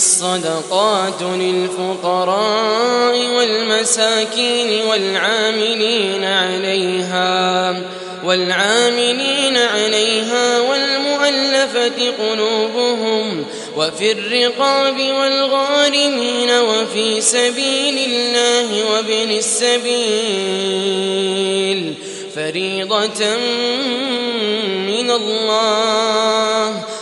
الصدقات للفقراء والمساكين والعاملين عليها والعاملين عليها والمؤلفة قلوبهم وفي الرقاب والغارمين وفي سبيل الله وابن السبيل فريضة من الله.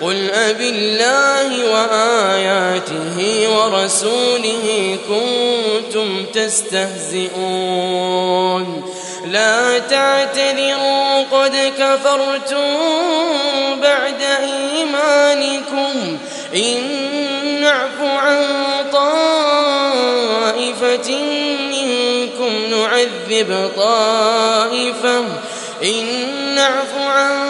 قل أب الله وآياته ورسوله كنتم تستهزئون لا تعتذروا قد كفرتم بعد إيمانكم إن نعف عن طائفة منكم نعذب طائفة إن نعف عن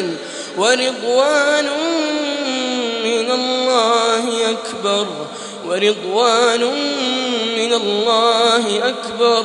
عدن ورضوان من الله أكبر. ورضوان من الله أكبر.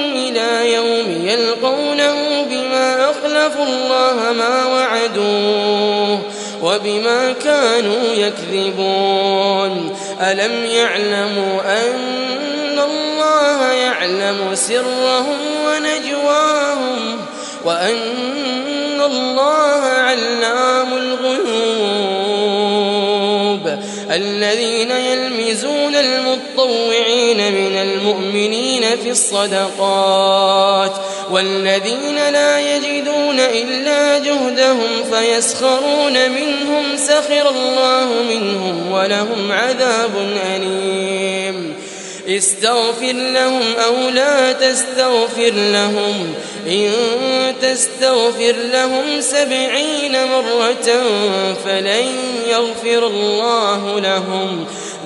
يوم يلقونه بما أخلفوا الله ما وعدوه وبما كانوا يكذبون. ألم يعلموا أن الله يعلم سرهم ونجواهم وأن الله علام الغيوب. الذين يلمزون المطوعين من المؤمنين في الصدقات والذين لا يجدون إلا جهدهم فيسخرون منهم سخر الله منهم ولهم عذاب أليم. استغفر لهم أو لا تستغفر لهم. إن تستغفر لهم سبعين مرة فلن يغفر الله لهم.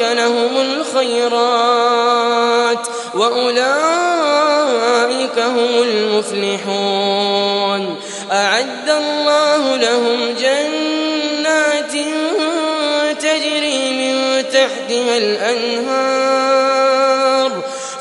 لهم الخيرات وأولئك هم المفلحون. أعد الله لهم جنات تجري من تحتها الأنهار.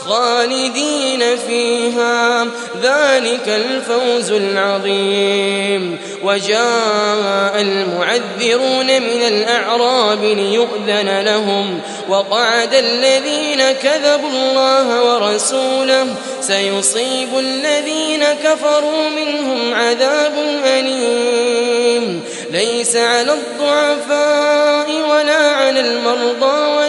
خالدين فيها. ذلك الفوز العظيم. وجاء المعذرون من الأعراب ليؤذن لهم. وقعد الذين كذبوا الله ورسوله. سيصيب الذين كفروا منهم عذاب أليم. ليس على الضعفاء ولا على المرضى ولا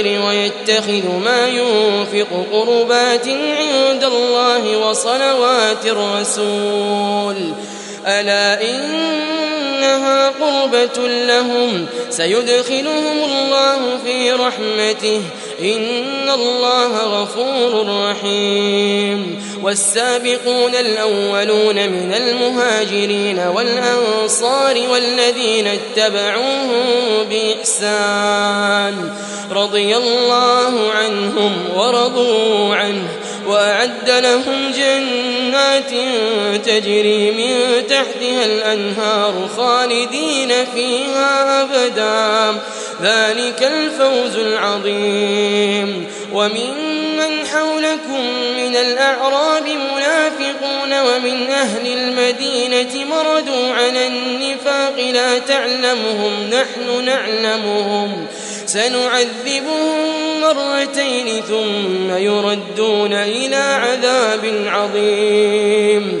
الآخر ويتخذ ما ينفق قربات عند الله وصلوات الرسول. ألا إنها قربة لهم؟ سيدخلهم الله في رحمته. إن الله غفور رحيم. والسابقون الأولون من المهاجرين والأنصار والذين اتبعوهم بإحسان رضي الله عنهم ورضوا عنه وأعد لهم جنات تجري من تحتها الأنهار خالدين فيها أبدا. ذلك الفوز العظيم. وممن حولكم من الأعراب منافقون ومن أهل المدينة مردوا على النفاق لا تعلمهم نحن نعلمهم. سنعذبهم مرتين ثم يردون إلى عذاب عظيم.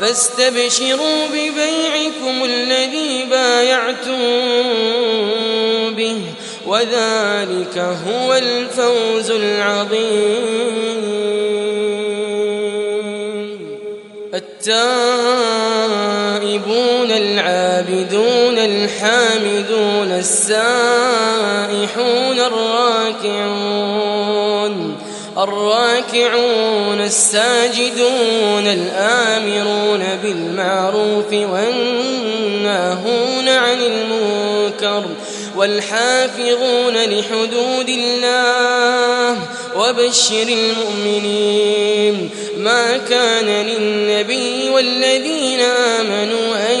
فاستبشروا ببيعكم الذي بايعتم به وذلك هو الفوز العظيم. التائبون العابدون الحامدون السائحون الراكعون الراكعون الساجدون الآمرون بالمعروف والناهون عن المنكر والحافظون لحدود الله وبشر المؤمنين ما كان للنبي والذين آمنوا أن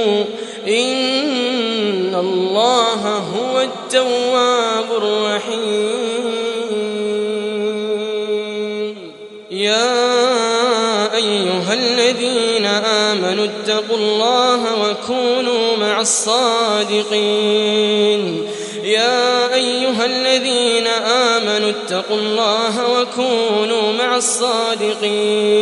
الله هو التواب الرحيم يا أيها الذين آمنوا اتقوا الله وكونوا مع الصادقين يا أيها الذين آمنوا اتقوا الله وكونوا مع الصادقين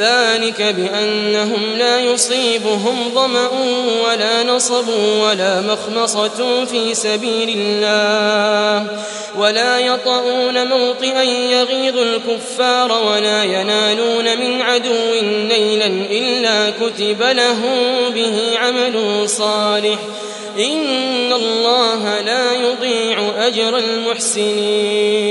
ذلك بأنهم لا يصيبهم ظمأ ولا نصب ولا مخمصة في سبيل الله ولا يطؤون موطئا يغيظ الكفار ولا ينالون من عدو نيلا إلا كتب له به عمل صالح إن الله لا يضيع أجر المحسنين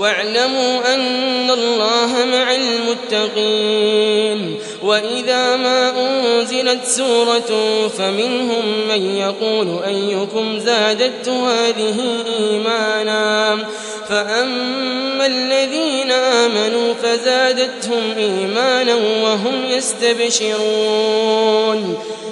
واعلموا أن الله مع المتقين وإذا ما أنزلت سورة فمنهم من يقول أيكم زادت هذه إيمانا فأما الذين آمنوا فزادتهم إيمانا وهم يستبشرون